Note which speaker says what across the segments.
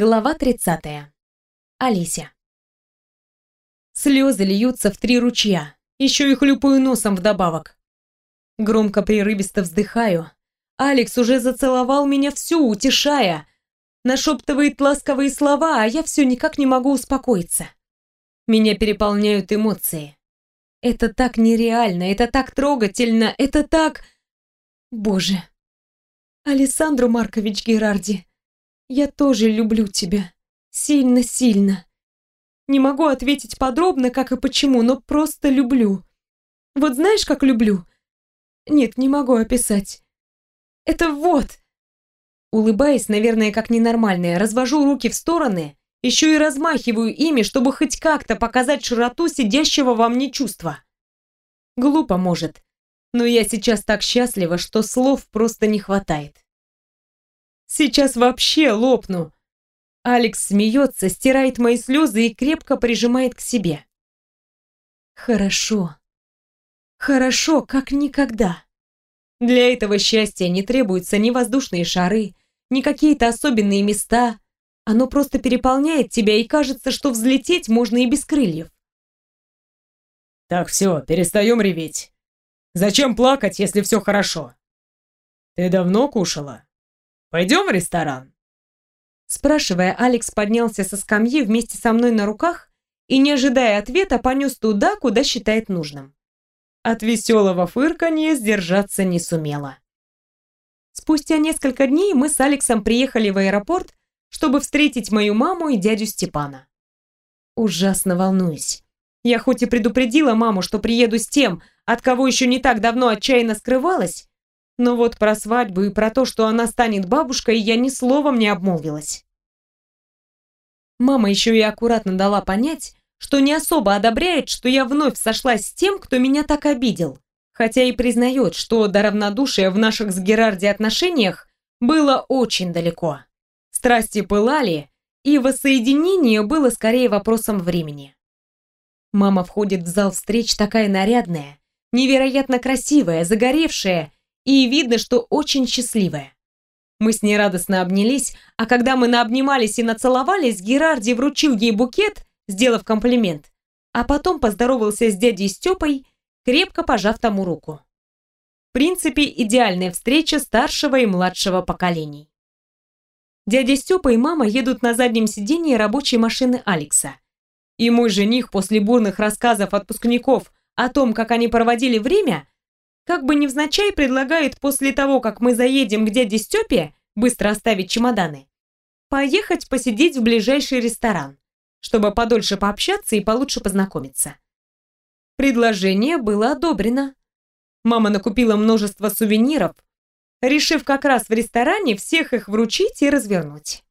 Speaker 1: Глава 30. Алися. Слезы льются в три ручья, еще и хлюпаю носом вдобавок. Громко прерывисто вздыхаю. Алекс уже зацеловал меня всю, утешая. Нашептывает ласковые слова, а я все никак не могу успокоиться. Меня переполняют эмоции. Это так нереально, это так трогательно, это так... Боже. Александру Маркович Герарди, я тоже люблю тебя. Сильно-сильно. Не могу ответить подробно, как и почему, но просто люблю. Вот знаешь, как люблю? Нет, не могу описать. Это вот. Улыбаясь, наверное, как ненормальная, развожу руки в стороны, еще и размахиваю ими, чтобы хоть как-то показать широту сидящего во мне чувства. Глупо, может, но я сейчас так счастлива, что слов просто не хватает. Сейчас вообще лопну. Алекс смеется, стирает мои слезы и крепко прижимает к себе. Хорошо. Хорошо, как никогда. Для этого счастья не требуются ни воздушные шары, ни какие-то особенные места. Оно просто переполняет тебя, и кажется, что взлететь можно и без крыльев.
Speaker 2: Так, все, перестаем реветь. Зачем плакать, если все хорошо? Ты давно кушала? Пойдем в ресторан?»
Speaker 1: Спрашивая, Алекс поднялся со скамьи вместе со мной на руках и, не ожидая ответа, понес туда, куда считает нужным. От веселого фырканья сдержаться не сумела. Спустя несколько дней мы с Алексом приехали в аэропорт, чтобы встретить мою маму и дядю Степана. Ужасно волнуюсь. Я хоть и предупредила маму, что приеду с тем, от кого еще не так давно отчаянно скрывалась, но вот про свадьбу и про то, что она станет бабушкой, я ни словом не обмолвилась. Мама еще и аккуратно дала понять, что не особо одобряет, что я вновь сошлась с тем, кто меня так обидел, хотя и признает, что до равнодушия в наших с Герарди отношениях было очень далеко. Страсти пылали, и воссоединение было скорее вопросом времени. Мама входит в зал встреч такая нарядная, невероятно красивая, загоревшая и видно, что очень счастливая. Мы с ней радостно обнялись, а когда мы наобнимались и нацеловались, Герарди вручил ей букет, сделав комплимент, а потом поздоровался с дядей Степой, крепко пожав тому руку. В принципе, идеальная встреча старшего и младшего поколений. Дядя Степа и мама едут на заднем сидении рабочей машины Алекса. И мой жених после бурных рассказов отпускников о том, как они проводили время, как бы невзначай предлагает после того, как мы заедем к дяде Степе, быстро оставить чемоданы, поехать посидеть в ближайший ресторан, чтобы подольше пообщаться и получше познакомиться. Предложение было одобрено. Мама накупила множество сувениров, решив как раз в ресторане всех их вручить и развернуть.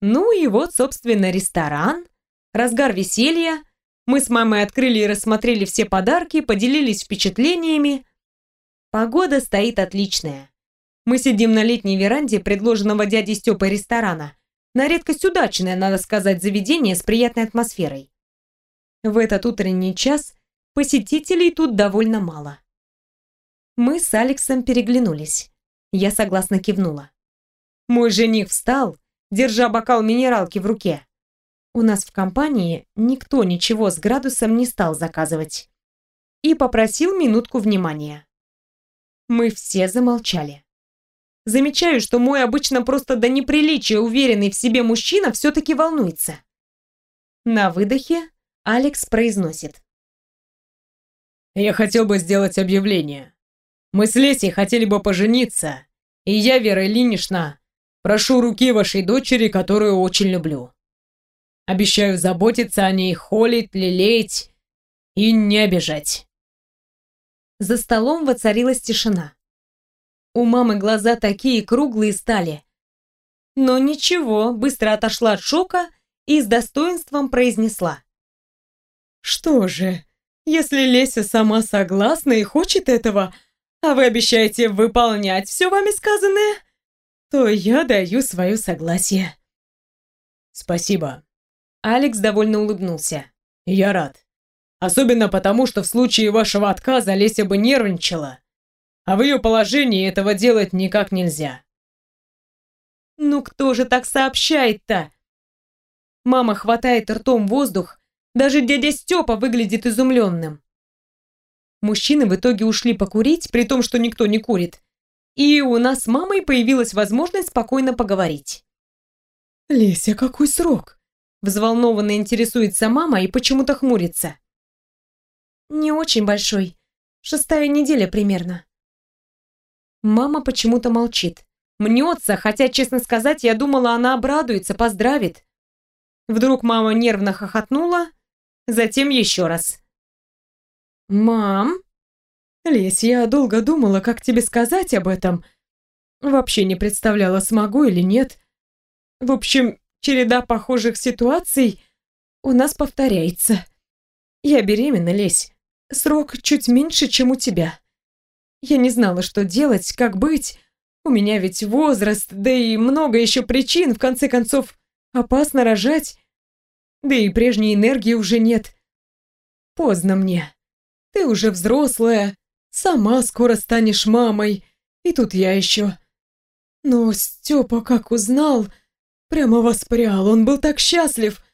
Speaker 1: Ну и вот, собственно, ресторан, разгар веселья, мы с мамой открыли и рассмотрели все подарки, поделились впечатлениями. Погода стоит отличная. Мы сидим на летней веранде предложенного дядей Степой ресторана. На редкость удачное, надо сказать, заведение с приятной атмосферой. В этот утренний час посетителей тут довольно мало. Мы с Алексом переглянулись. Я согласно кивнула. Мой жених встал, держа бокал минералки в руке. У нас в компании никто ничего с градусом не стал заказывать. И попросил минутку внимания. Мы все замолчали. Замечаю, что мой обычно просто до неприличия уверенный в себе мужчина все-таки волнуется. На выдохе Алекс произносит.
Speaker 2: «Я хотел бы сделать объявление. Мы с Лесей хотели бы пожениться, и я, Вера Ильинична, прошу руки вашей дочери, которую очень люблю. Обещаю заботиться о ней, холить, лелеять и не обижать.
Speaker 1: За столом воцарилась тишина. У мамы глаза такие круглые стали. Но ничего, быстро отошла от шока и с достоинством произнесла. «Что же, если Леся сама согласна и хочет этого, а вы обещаете выполнять все вами сказанное, то я даю свое согласие».
Speaker 2: «Спасибо»,
Speaker 1: Алекс довольно улыбнулся.
Speaker 2: «Я рад. Особенно потому, что в случае вашего отказа Леся бы нервничала, а в ее положении этого делать никак нельзя.
Speaker 3: Ну кто же так сообщает-то? Мама хватает ртом воздух, даже дядя Степа выглядит изумленным. Мужчины в итоге ушли покурить, при том, что никто не курит. И у нас с мамой появилась возможность спокойно поговорить.
Speaker 1: «Леся, какой срок?»
Speaker 3: Взволнованно интересуется мама и почему-то хмурится. «Не очень большой. Шестая неделя примерно». Мама почему-то молчит. Мнется, хотя, честно сказать, я думала, она обрадуется, поздравит. Вдруг мама нервно хохотнула, затем еще раз. «Мам?»
Speaker 1: «Лесь, я долго думала, как тебе сказать об этом. Вообще не представляла, смогу или нет. В общем, череда похожих ситуаций у нас повторяется. Я беременна, Лесь. Срок чуть меньше, чем у тебя. Я не знала, что делать, как быть. У меня ведь возраст, да и много еще причин, в конце концов, опасно рожать. Да и прежней энергии уже нет. Поздно мне. Ты уже взрослая, сама скоро станешь мамой, и тут я еще. Но Степа как узнал, прямо воспрял, он был так счастлив,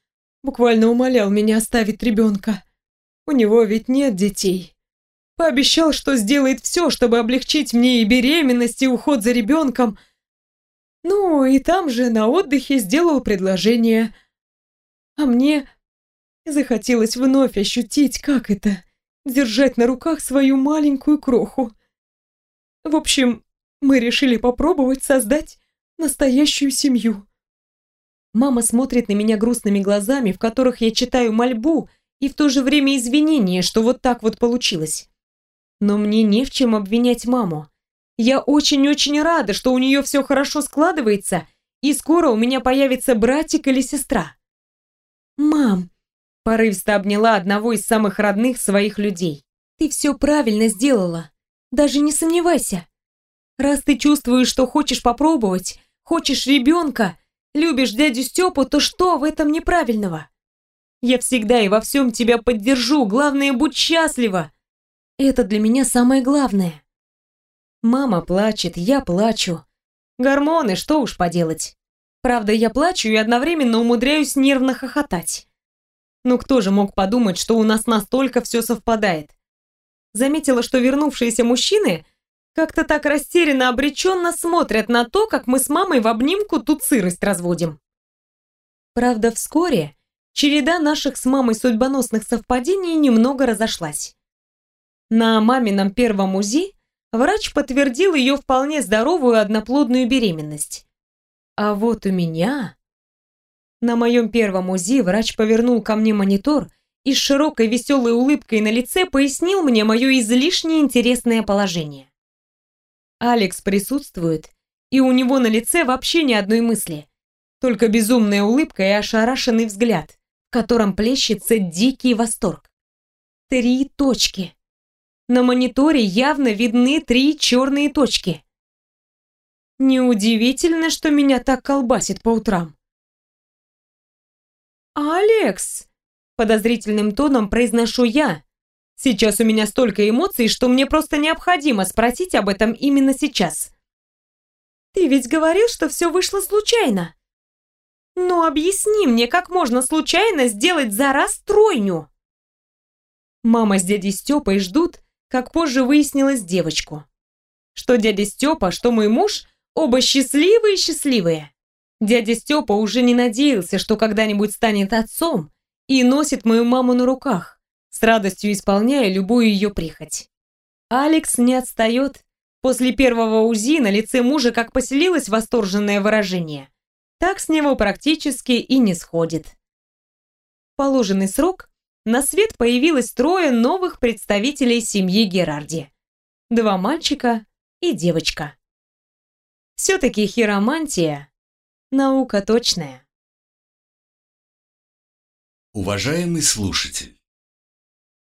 Speaker 1: буквально умолял меня оставить ребенка. У него ведь нет детей. Пообещал, что сделает все, чтобы облегчить мне и беременность, и уход за ребенком. Ну, и там же на отдыхе сделал предложение. А мне захотелось вновь ощутить, как это держать на руках свою маленькую кроху. В общем, мы решили попробовать создать настоящую семью. Мама смотрит на меня грустными глазами, в которых я читаю мольбу и в то же время извинение, что вот так вот получилось. Но мне не в чем обвинять маму. Я очень-очень рада, что у нее все хорошо складывается, и скоро у меня появится братик или сестра. «Мам, Порывисто обняла одного из самых родных своих людей. «Ты все правильно сделала. Даже не сомневайся. Раз ты чувствуешь, что хочешь попробовать, хочешь ребенка, любишь дядю Степу, то что в этом неправильного? Я всегда и во всем тебя поддержу, главное, будь счастлива. Это для меня самое главное». Мама плачет, я плачу. Гормоны, что уж поделать. Правда, я плачу и одновременно умудряюсь нервно хохотать. Ну кто же мог подумать, что у нас настолько все совпадает? Заметила, что вернувшиеся мужчины как-то так растерянно обреченно смотрят на то, как мы с мамой в обнимку тут сырость разводим. Правда, вскоре череда наших с мамой судьбоносных совпадений немного разошлась. На мамином первом УЗИ врач подтвердил ее вполне здоровую одноплодную беременность. А вот у меня на моем первом УЗИ врач повернул ко мне монитор и с широкой веселой улыбкой на лице пояснил мне мое излишне интересное положение. Алекс присутствует, и у него на лице вообще ни одной мысли, только безумная улыбка и ошарашенный взгляд, в котором плещется дикий восторг. Три точки. На мониторе явно видны три черные точки. Неудивительно, что меня так колбасит по утрам. «Алекс!» – подозрительным тоном произношу я. Сейчас у меня столько эмоций, что мне просто необходимо спросить об этом именно сейчас. «Ты ведь говорил, что все вышло случайно?» «Ну, объясни мне, как можно случайно сделать за раз тройню?» Мама с дядей Степой ждут, как позже выяснилось, девочку. Что дядя Степа, что мой муж, оба счастливые-счастливые. Дядя Степа уже не надеялся, что когда-нибудь станет отцом и носит мою маму на руках, с радостью исполняя любую ее прихоть. Алекс не отстает. После первого УЗИ на лице мужа как поселилось восторженное выражение, так с него практически и не сходит. В положенный срок на свет появилось трое новых представителей семьи Герарди. Два мальчика и девочка. Все-таки хиромантия Наука точная.
Speaker 4: Уважаемый слушатель,